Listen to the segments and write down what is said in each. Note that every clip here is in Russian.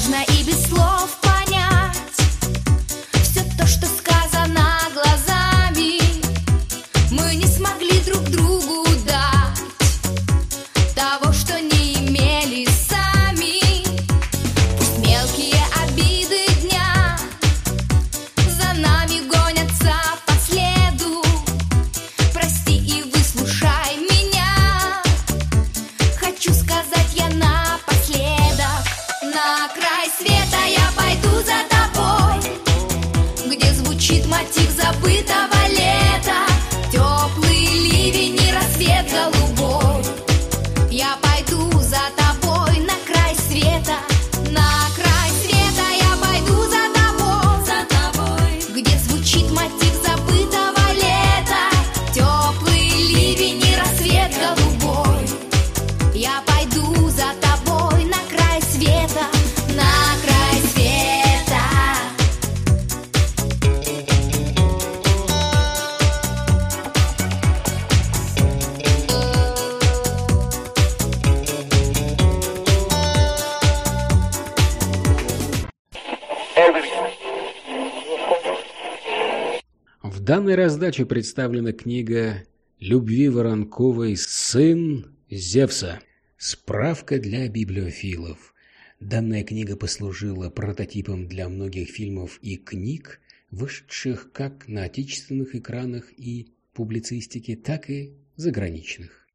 Można звучит мотив В данной раздаче представлена книга Любви Воронковой «Сын Зевса». Справка для библиофилов. Данная книга послужила прототипом для многих фильмов и книг, вышедших как на отечественных экранах и публицистике, так и заграничных.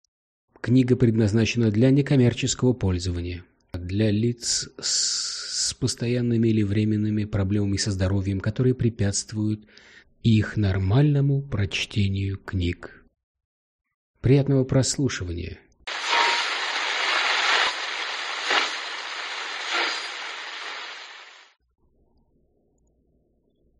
Книга предназначена для некоммерческого пользования, для лиц с постоянными или временными проблемами со здоровьем, которые препятствуют их нормальному прочтению книг. Приятного прослушивания!